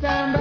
Stand